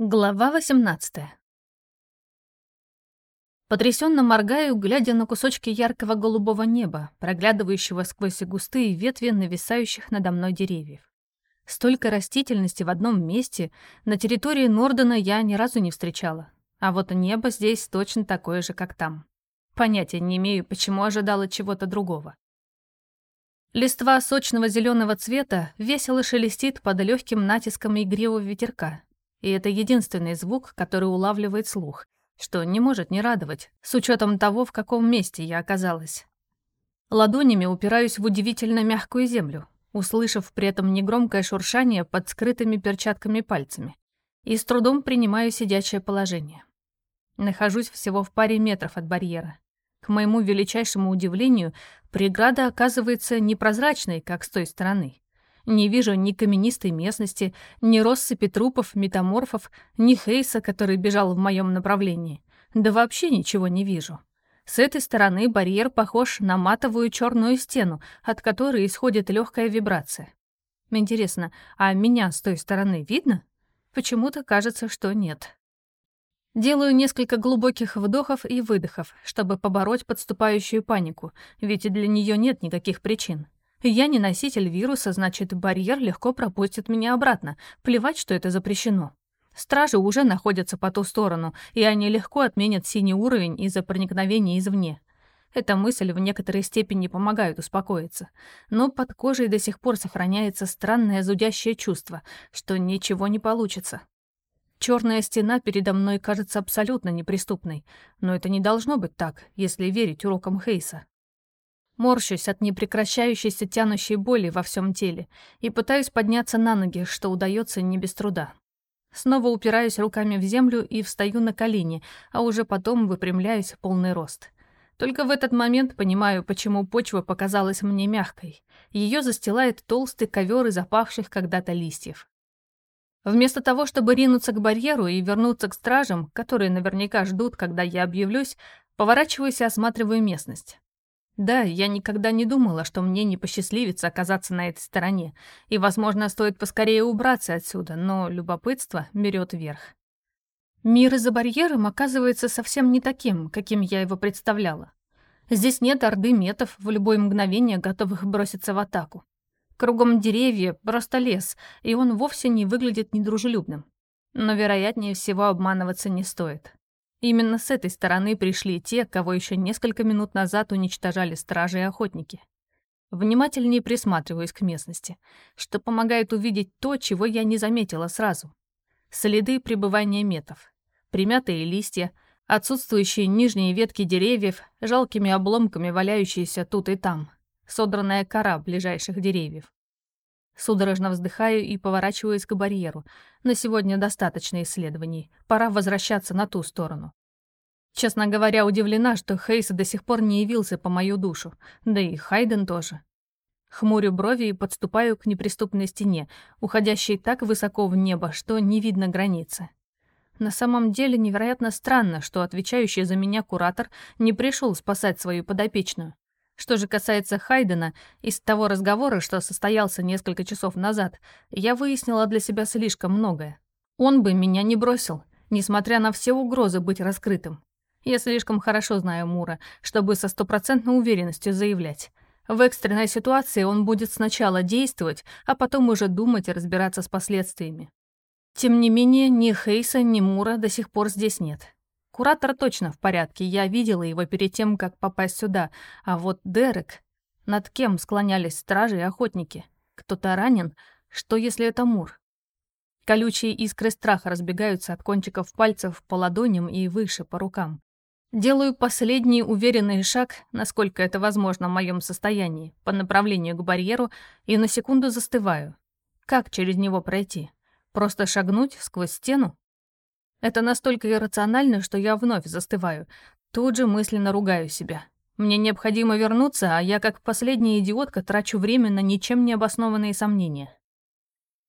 Глава 18 Потрясенно моргаю, глядя на кусочки яркого голубого неба, проглядывающего сквозь густые ветви нависающих надо мной деревьев. Столько растительности в одном месте на территории Нордена я ни разу не встречала. А вот небо здесь точно такое же, как там. Понятия не имею, почему ожидала чего-то другого. Листва сочного зеленого цвета весело шелестит под легким натиском игривого ветерка, и это единственный звук, который улавливает слух, что не может не радовать, с учетом того, в каком месте я оказалась. Ладонями упираюсь в удивительно мягкую землю, услышав при этом негромкое шуршание под скрытыми перчатками пальцами, и с трудом принимаю сидячее положение. Нахожусь всего в паре метров от барьера. К моему величайшему удивлению, преграда оказывается непрозрачной, как с той стороны. Не вижу ни каменистой местности, ни россыпи трупов, метаморфов, ни Хейса, который бежал в моем направлении. Да вообще ничего не вижу. С этой стороны барьер похож на матовую черную стену, от которой исходит легкая вибрация. Интересно, а меня с той стороны видно? Почему-то кажется, что нет. Делаю несколько глубоких вдохов и выдохов, чтобы побороть подступающую панику, ведь для нее нет никаких причин. Я не носитель вируса, значит, барьер легко пропустит меня обратно. Плевать, что это запрещено. Стражи уже находятся по ту сторону, и они легко отменят синий уровень из-за проникновения извне. Эта мысль в некоторой степени помогает успокоиться. Но под кожей до сих пор сохраняется странное зудящее чувство, что ничего не получится. Черная стена передо мной кажется абсолютно неприступной, но это не должно быть так, если верить урокам Хейса. Морщусь от непрекращающейся тянущей боли во всем теле и пытаюсь подняться на ноги, что удается не без труда. Снова упираюсь руками в землю и встаю на колени, а уже потом выпрямляюсь в полный рост. Только в этот момент понимаю, почему почва показалась мне мягкой. Ее застилает толстый ковер из опавших когда-то листьев. Вместо того, чтобы ринуться к барьеру и вернуться к стражам, которые наверняка ждут, когда я объявлюсь, поворачиваюсь и осматриваю местность. Да, я никогда не думала, что мне не посчастливится оказаться на этой стороне, и, возможно, стоит поскорее убраться отсюда, но любопытство берет верх. Мир за барьером оказывается совсем не таким, каким я его представляла. Здесь нет орды метов, в любое мгновение готовых броситься в атаку. Кругом деревья, просто лес, и он вовсе не выглядит недружелюбным. Но, вероятнее всего, обманываться не стоит. Именно с этой стороны пришли те, кого еще несколько минут назад уничтожали стражи и охотники. Внимательнее присматриваюсь к местности, что помогает увидеть то, чего я не заметила сразу. Следы пребывания метов, примятые листья, отсутствующие нижние ветки деревьев, жалкими обломками валяющиеся тут и там, содранная кора ближайших деревьев. Судорожно вздыхаю и поворачиваюсь к барьеру. На сегодня достаточно исследований. Пора возвращаться на ту сторону. Честно говоря, удивлена, что Хейс до сих пор не явился по мою душу. Да и Хайден тоже. Хмурю брови и подступаю к неприступной стене, уходящей так высоко в небо, что не видно границы. На самом деле невероятно странно, что отвечающий за меня куратор не пришел спасать свою подопечную. Что же касается Хайдена, из того разговора, что состоялся несколько часов назад, я выяснила для себя слишком многое. Он бы меня не бросил, несмотря на все угрозы быть раскрытым. Я слишком хорошо знаю Мура, чтобы со стопроцентной уверенностью заявлять. В экстренной ситуации он будет сначала действовать, а потом уже думать и разбираться с последствиями. Тем не менее, ни Хейса, ни Мура до сих пор здесь нет. Куратор точно в порядке, я видела его перед тем, как попасть сюда. А вот Дерек... Над кем склонялись стражи и охотники? Кто-то ранен? Что, если это Мур? Колючие искры страха разбегаются от кончиков пальцев по ладоням и выше, по рукам. Делаю последний уверенный шаг, насколько это возможно в моем состоянии, по направлению к барьеру, и на секунду застываю. Как через него пройти? Просто шагнуть сквозь стену? Это настолько иррационально, что я вновь застываю. Тут же мысленно ругаю себя. Мне необходимо вернуться, а я как последняя идиотка трачу время на ничем не обоснованные сомнения.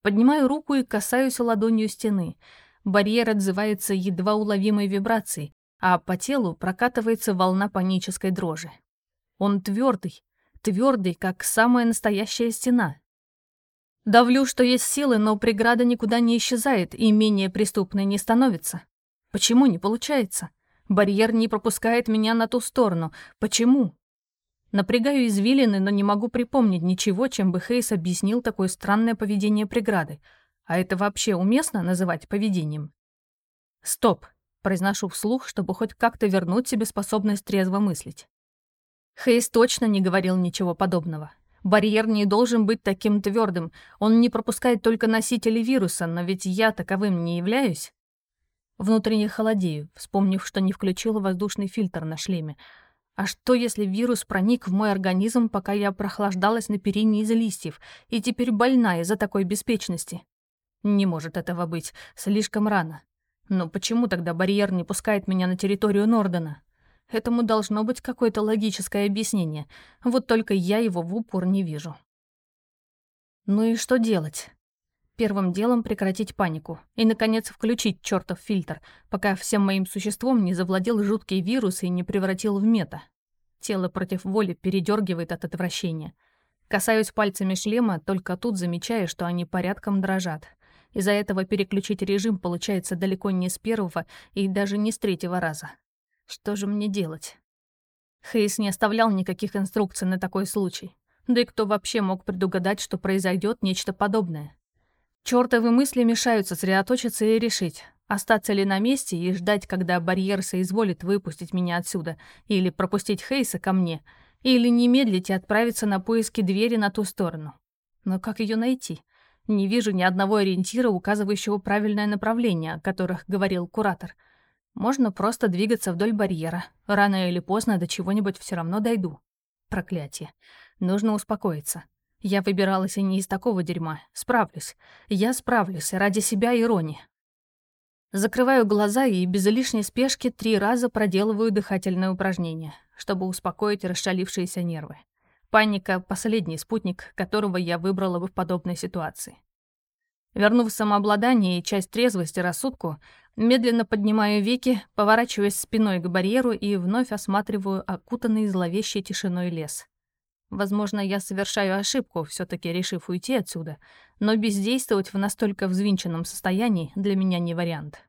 Поднимаю руку и касаюсь ладонью стены. Барьер отзывается едва уловимой вибрацией, а по телу прокатывается волна панической дрожи. Он твердый, твердый, как самая настоящая стена. Давлю, что есть силы, но преграда никуда не исчезает и менее преступной не становится. Почему не получается? Барьер не пропускает меня на ту сторону. Почему? Напрягаю извилины, но не могу припомнить ничего, чем бы Хейс объяснил такое странное поведение преграды. А это вообще уместно называть поведением? «Стоп!» — произношу вслух, чтобы хоть как-то вернуть себе способность трезво мыслить. Хейс точно не говорил ничего подобного. Барьер не должен быть таким твердым. Он не пропускает только носители вируса, но ведь я таковым не являюсь. Внутренне холодею, вспомнив, что не включила воздушный фильтр на шлеме. А что, если вирус проник в мой организм, пока я прохлаждалась на перине из листьев, и теперь больна из-за такой беспечности? Не может этого быть, слишком рано. Но почему тогда барьер не пускает меня на территорию Нордена? Этому должно быть какое-то логическое объяснение, вот только я его в упор не вижу. Ну и что делать? Первым делом прекратить панику и, наконец, включить чертов фильтр, пока всем моим существом не завладел жуткий вирус и не превратил в мета. Тело против воли передергивает от отвращения. Касаюсь пальцами шлема, только тут замечая, что они порядком дрожат. Из-за этого переключить режим получается далеко не с первого и даже не с третьего раза. Что же мне делать? Хейс не оставлял никаких инструкций на такой случай. Да и кто вообще мог предугадать, что произойдет нечто подобное? Чёртовы мысли мешают сосредоточиться и решить, остаться ли на месте и ждать, когда барьер соизволит выпустить меня отсюда, или пропустить Хейса ко мне, или не медлить и отправиться на поиски двери на ту сторону. Но как ее найти? Не вижу ни одного ориентира, указывающего правильное направление, о которых говорил куратор. Можно просто двигаться вдоль барьера. Рано или поздно до чего-нибудь все равно дойду. Проклятие. Нужно успокоиться. Я выбиралась и не из такого дерьма. Справлюсь. Я справлюсь ради себя и Рони. Закрываю глаза и без лишней спешки три раза проделываю дыхательное упражнение, чтобы успокоить расшалившиеся нервы. Паника — последний спутник, которого я выбрала бы в подобной ситуации. Вернув самообладание и часть трезвости рассудку, медленно поднимаю веки, поворачиваясь спиной к барьеру и вновь осматриваю окутанный зловещей тишиной лес. Возможно, я совершаю ошибку, все таки решив уйти отсюда, но бездействовать в настолько взвинченном состоянии для меня не вариант.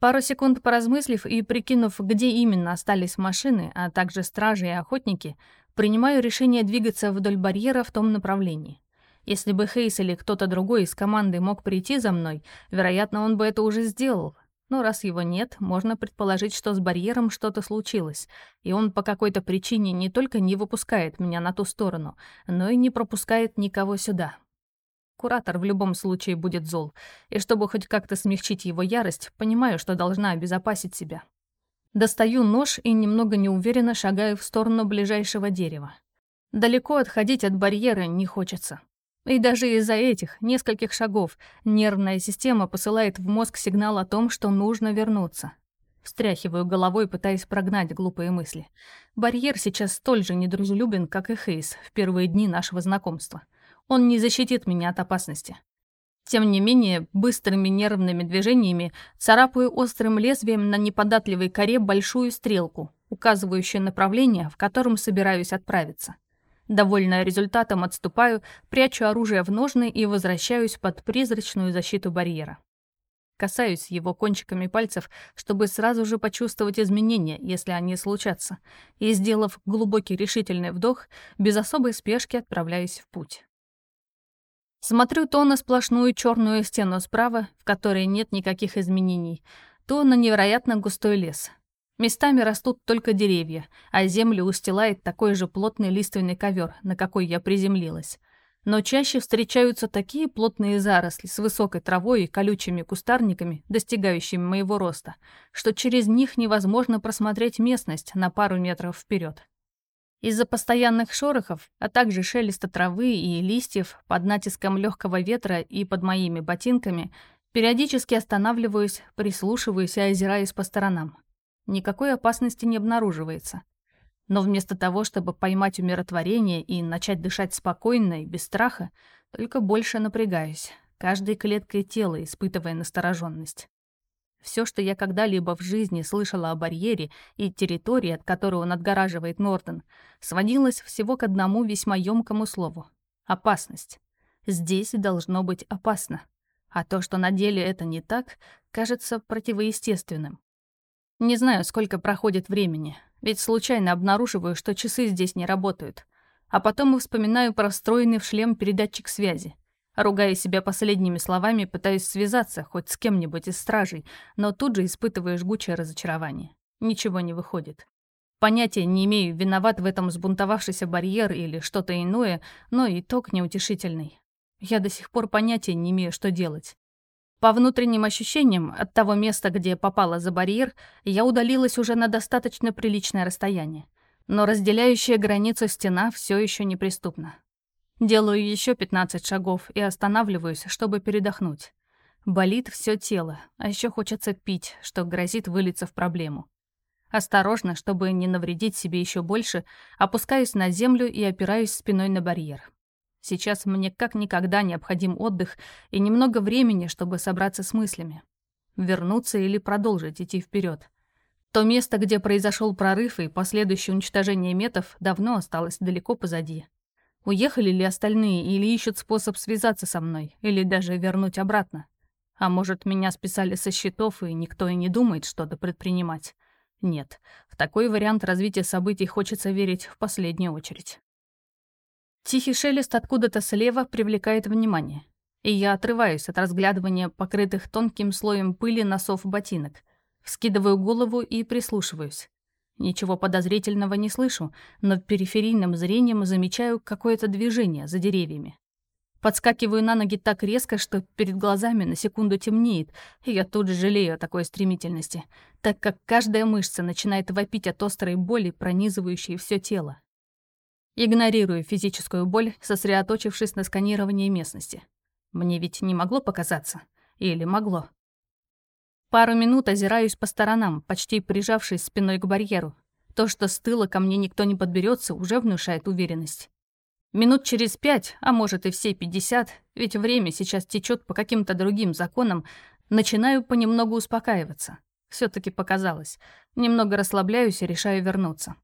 Пару секунд поразмыслив и прикинув, где именно остались машины, а также стражи и охотники, принимаю решение двигаться вдоль барьера в том направлении. Если бы Хейс или кто-то другой из команды мог прийти за мной, вероятно, он бы это уже сделал, но раз его нет, можно предположить, что с барьером что-то случилось, и он по какой-то причине не только не выпускает меня на ту сторону, но и не пропускает никого сюда. Куратор в любом случае будет зол, и чтобы хоть как-то смягчить его ярость, понимаю, что должна обезопасить себя. Достаю нож и немного неуверенно шагаю в сторону ближайшего дерева. Далеко отходить от барьера не хочется. И даже из-за этих нескольких шагов нервная система посылает в мозг сигнал о том, что нужно вернуться. Встряхиваю головой, пытаясь прогнать глупые мысли. Барьер сейчас столь же недружелюбен, как и Хейс в первые дни нашего знакомства. Он не защитит меня от опасности. Тем не менее, быстрыми нервными движениями царапаю острым лезвием на неподатливой коре большую стрелку, указывающую направление, в котором собираюсь отправиться. Довольная результатом отступаю, прячу оружие в ножны и возвращаюсь под призрачную защиту барьера. Касаюсь его кончиками пальцев, чтобы сразу же почувствовать изменения, если они случатся, и, сделав глубокий решительный вдох, без особой спешки отправляюсь в путь. Смотрю то на сплошную черную стену справа, в которой нет никаких изменений, то на невероятно густой лес, Местами растут только деревья, а землю устилает такой же плотный лиственный ковер, на какой я приземлилась. Но чаще встречаются такие плотные заросли с высокой травой и колючими кустарниками, достигающими моего роста, что через них невозможно просмотреть местность на пару метров вперед. Из-за постоянных шорохов, а также шелеста травы и листьев под натиском легкого ветра и под моими ботинками, периодически останавливаюсь, прислушиваюсь и озираюсь по сторонам никакой опасности не обнаруживается. Но вместо того, чтобы поймать умиротворение и начать дышать спокойно и без страха, только больше напрягаюсь, каждой клеткой тела испытывая настороженность. Все, что я когда-либо в жизни слышала о барьере и территории, от которой он отгораживает Нортон, сводилось всего к одному весьма ёмкому слову — опасность. Здесь должно быть опасно. А то, что на деле это не так, кажется противоестественным. Не знаю, сколько проходит времени, ведь случайно обнаруживаю, что часы здесь не работают. А потом и вспоминаю про встроенный в шлем передатчик связи. Ругая себя последними словами, пытаюсь связаться хоть с кем-нибудь из стражей, но тут же испытываю жгучее разочарование. Ничего не выходит. Понятия не имею, виноват в этом сбунтовавшийся барьер или что-то иное, но итог неутешительный. Я до сих пор понятия не имею, что делать. По внутренним ощущениям, от того места, где попала за барьер, я удалилась уже на достаточно приличное расстояние. Но разделяющая границу стена все еще неприступна. Делаю еще 15 шагов и останавливаюсь, чтобы передохнуть. Болит все тело, а еще хочется пить, что грозит вылиться в проблему. Осторожно, чтобы не навредить себе еще больше, опускаюсь на землю и опираюсь спиной на барьер. Сейчас мне как никогда необходим отдых и немного времени, чтобы собраться с мыслями. Вернуться или продолжить идти вперед. То место, где произошел прорыв и последующее уничтожение метов, давно осталось далеко позади. Уехали ли остальные или ищут способ связаться со мной, или даже вернуть обратно? А может, меня списали со счетов, и никто и не думает что-то предпринимать? Нет, в такой вариант развития событий хочется верить в последнюю очередь. Тихий шелест откуда-то слева привлекает внимание, и я отрываюсь от разглядывания покрытых тонким слоем пыли носов ботинок, вскидываю голову и прислушиваюсь. Ничего подозрительного не слышу, но периферийным зрением замечаю какое-то движение за деревьями. Подскакиваю на ноги так резко, что перед глазами на секунду темнеет, и я тут же жалею о такой стремительности, так как каждая мышца начинает вопить от острой боли, пронизывающей все тело. Игнорирую физическую боль, сосредоточившись на сканировании местности. Мне ведь не могло показаться. Или могло. Пару минут озираюсь по сторонам, почти прижавшись спиной к барьеру. То, что с тыла ко мне никто не подберется, уже внушает уверенность. Минут через пять, а может и все пятьдесят, ведь время сейчас течет по каким-то другим законам, начинаю понемногу успокаиваться. все таки показалось. Немного расслабляюсь и решаю вернуться.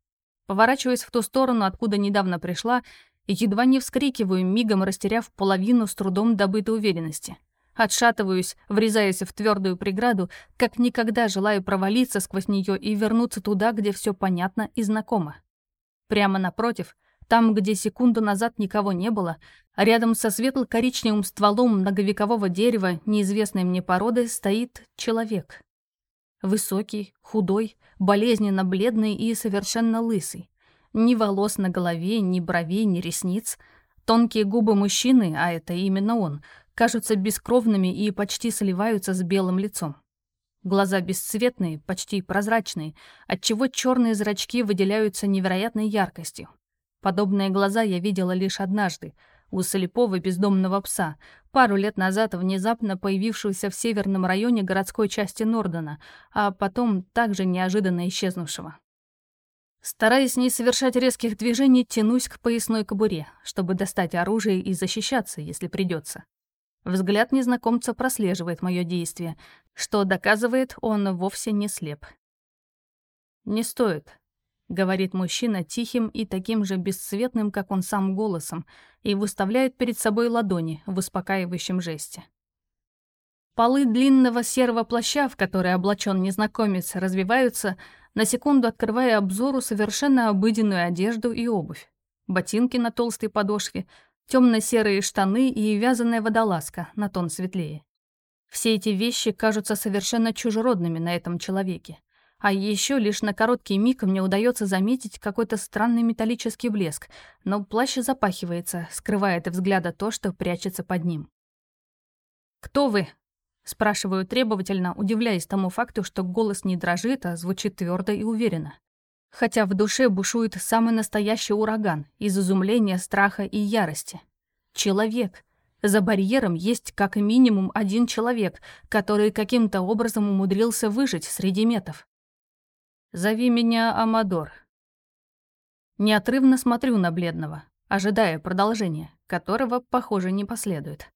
Поворачиваюсь в ту сторону, откуда недавно пришла, и едва не вскрикиваю, мигом растеряв половину с трудом добытой уверенности. Отшатываюсь, врезаясь в твердую преграду, как никогда желаю провалиться сквозь нее и вернуться туда, где все понятно и знакомо. Прямо напротив, там, где секунду назад никого не было, рядом со светло-коричневым стволом многовекового дерева неизвестной мне породы стоит человек. Высокий, худой, болезненно бледный и совершенно лысый. Ни волос на голове, ни бровей, ни ресниц. Тонкие губы мужчины, а это именно он, кажутся бескровными и почти сливаются с белым лицом. Глаза бесцветные, почти прозрачные, отчего черные зрачки выделяются невероятной яркостью. Подобные глаза я видела лишь однажды — у слепого бездомного пса, пару лет назад внезапно появившегося в северном районе городской части Нордена, а потом также неожиданно исчезнувшего. Стараясь не совершать резких движений, тянусь к поясной кобуре, чтобы достать оружие и защищаться, если придется. Взгляд незнакомца прослеживает мое действие, что доказывает, он вовсе не слеп. «Не стоит», — говорит мужчина тихим и таким же бесцветным, как он сам, голосом, и выставляет перед собой ладони в успокаивающем жесте. Полы длинного серого плаща, в который облачен незнакомец, развиваются, на секунду открывая обзору совершенно обыденную одежду и обувь. Ботинки на толстой подошве, темно-серые штаны и вязаная водолазка на тон светлее. Все эти вещи кажутся совершенно чужеродными на этом человеке. А еще лишь на короткий миг мне удается заметить какой-то странный металлический блеск, но плащ запахивается, скрывая от взгляда то, что прячется под ним. «Кто вы?» — спрашиваю требовательно, удивляясь тому факту, что голос не дрожит, а звучит твердо и уверенно. Хотя в душе бушует самый настоящий ураган из изумления, страха и ярости. Человек. За барьером есть как минимум один человек, который каким-то образом умудрился выжить среди метов. Зови меня Амадор. Неотрывно смотрю на бледного, ожидая продолжения, которого, похоже, не последует.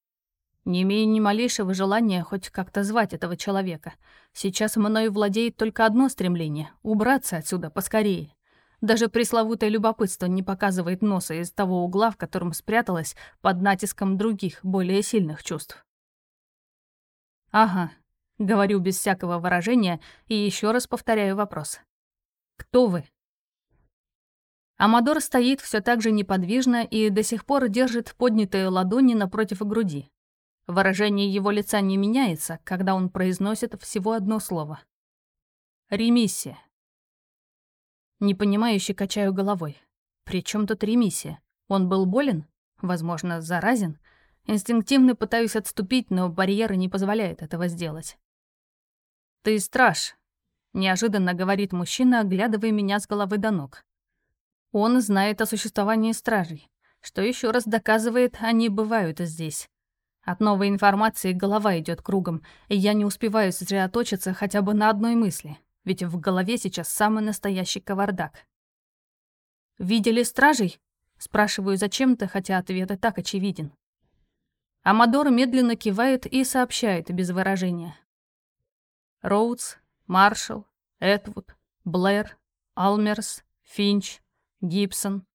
Не имею ни малейшего желания хоть как-то звать этого человека. Сейчас мною владеет только одно стремление — убраться отсюда поскорее. Даже пресловутое любопытство не показывает носа из того угла, в котором спряталась под натиском других, более сильных чувств. «Ага», — говорю без всякого выражения и еще раз повторяю вопрос. «Кто вы?» Амадор стоит все так же неподвижно и до сих пор держит поднятые ладони напротив груди. Выражение его лица не меняется, когда он произносит всего одно слово. «Ремиссия». Непонимающе качаю головой. При чем тут ремиссия? Он был болен? Возможно, заразен? Инстинктивно пытаюсь отступить, но барьеры не позволяют этого сделать. «Ты страж», — неожиданно говорит мужчина, оглядывая меня с головы до ног. Он знает о существовании стражей, что еще раз доказывает, они бывают здесь. От новой информации голова идет кругом, и я не успеваю сосредоточиться хотя бы на одной мысли, ведь в голове сейчас самый настоящий кавардак. «Видели стражей?» — спрашиваю зачем-то, хотя ответ и так очевиден. Амадор медленно кивает и сообщает без выражения. Роудс, Маршалл, Этвуд, Блэр, Алмерс, Финч, Гибсон.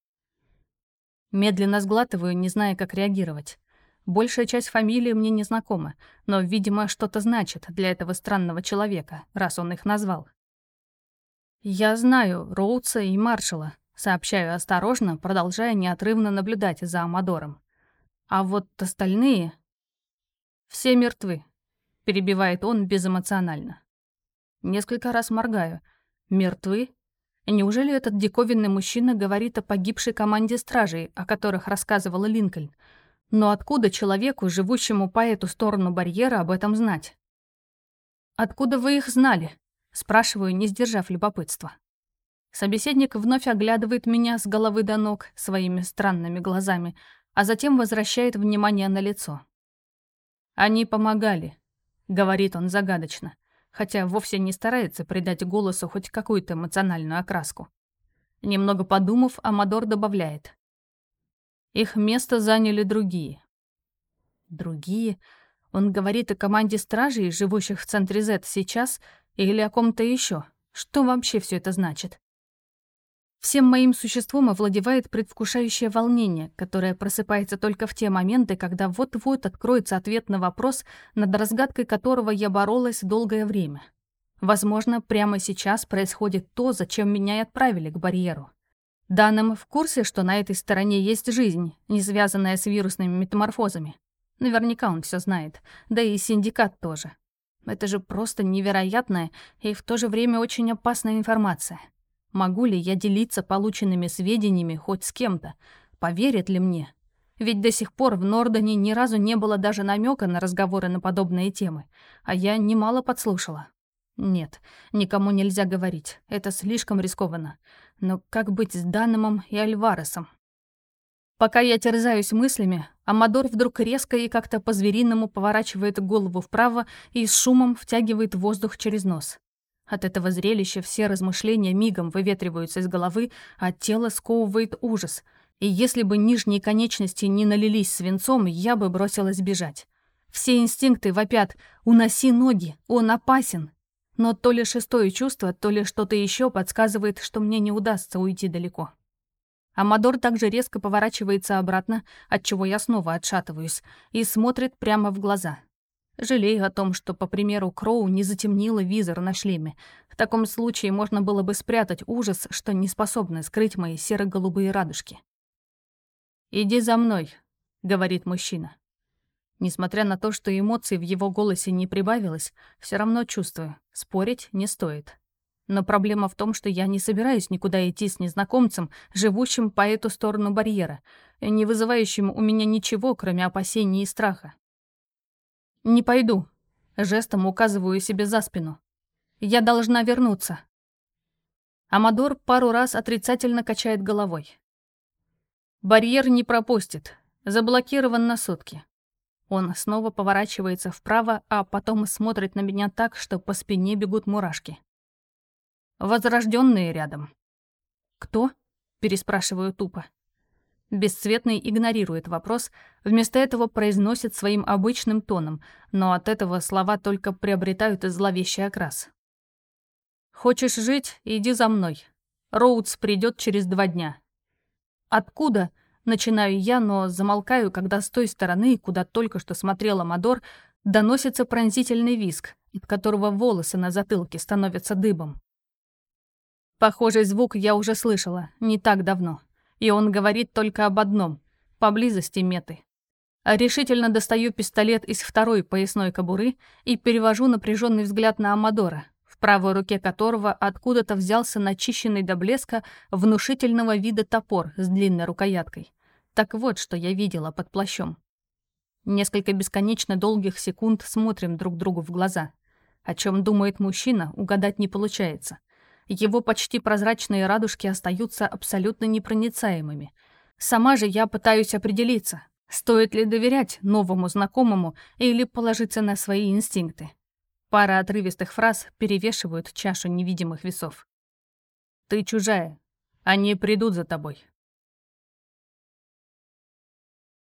Медленно сглатываю, не зная, как реагировать. Большая часть фамилии мне не знакома, но, видимо, что-то значит для этого странного человека, раз он их назвал. «Я знаю Роудса и Маршала», — сообщаю осторожно, продолжая неотрывно наблюдать за Амадором. «А вот остальные...» «Все мертвы», — перебивает он безэмоционально. Несколько раз моргаю. «Мертвы? Неужели этот диковинный мужчина говорит о погибшей команде стражей, о которых рассказывала Линкольн? Но откуда человеку, живущему по эту сторону барьера, об этом знать? «Откуда вы их знали?» — спрашиваю, не сдержав любопытства. Собеседник вновь оглядывает меня с головы до ног своими странными глазами, а затем возвращает внимание на лицо. «Они помогали», — говорит он загадочно хотя вовсе не старается придать голосу хоть какую-то эмоциональную окраску. Немного подумав, Амадор добавляет. Их место заняли другие. Другие? Он говорит о команде стражей, живущих в центре Z сейчас, или о ком-то еще? Что вообще все это значит? Всем моим существом овладевает предвкушающее волнение, которое просыпается только в те моменты, когда вот-вот откроется ответ на вопрос, над разгадкой которого я боролась долгое время. Возможно, прямо сейчас происходит то, зачем меня и отправили к барьеру. Данным в курсе, что на этой стороне есть жизнь, не связанная с вирусными метаморфозами. Наверняка он все знает, да и синдикат тоже. Это же просто невероятная и в то же время очень опасная информация. Могу ли я делиться полученными сведениями хоть с кем-то? Поверят ли мне? Ведь до сих пор в Нордоне ни разу не было даже намека на разговоры на подобные темы, а я немало подслушала. Нет, никому нельзя говорить, это слишком рискованно. Но как быть с Данномом и Альваресом? Пока я терзаюсь мыслями, Амадор вдруг резко и как-то по-звериному поворачивает голову вправо и с шумом втягивает воздух через нос. От этого зрелища все размышления мигом выветриваются из головы, а тело сковывает ужас. И если бы нижние конечности не налились свинцом, я бы бросилась бежать. Все инстинкты вопят «Уноси ноги, он опасен!» Но то ли шестое чувство, то ли что-то еще подсказывает, что мне не удастся уйти далеко. Амадор также резко поворачивается обратно, от чего я снова отшатываюсь, и смотрит прямо в глаза. Жалею о том, что, по примеру Кроу, не затемнила визор на шлеме. В таком случае можно было бы спрятать ужас, что не способны скрыть мои серо-голубые радужки. «Иди за мной», — говорит мужчина. Несмотря на то, что эмоций в его голосе не прибавилось, все равно чувствую, спорить не стоит. Но проблема в том, что я не собираюсь никуда идти с незнакомцем, живущим по эту сторону барьера, не вызывающим у меня ничего, кроме опасений и страха. «Не пойду», — жестом указываю себе за спину. «Я должна вернуться». Амадор пару раз отрицательно качает головой. «Барьер не пропустит. Заблокирован на сутки». Он снова поворачивается вправо, а потом смотрит на меня так, что по спине бегут мурашки. Возрожденные рядом. «Кто?» — переспрашиваю тупо. Бесцветный игнорирует вопрос, вместо этого произносит своим обычным тоном, но от этого слова только приобретают зловещий окрас. «Хочешь жить? Иди за мной. Роудс придет через два дня. Откуда? Начинаю я, но замолкаю, когда с той стороны, куда только что смотрела Мадор, доносится пронзительный виск, от которого волосы на затылке становятся дыбом. Похожий звук я уже слышала, не так давно. И он говорит только об одном — поблизости меты. Решительно достаю пистолет из второй поясной кобуры и перевожу напряженный взгляд на Амадора, в правой руке которого откуда-то взялся начищенный до блеска внушительного вида топор с длинной рукояткой. Так вот, что я видела под плащом. Несколько бесконечно долгих секунд смотрим друг другу в глаза. О чем думает мужчина, угадать не получается. Его почти прозрачные радужки остаются абсолютно непроницаемыми. Сама же я пытаюсь определиться, стоит ли доверять новому знакомому или положиться на свои инстинкты. Пара отрывистых фраз перевешивают чашу невидимых весов. «Ты чужая. Они придут за тобой.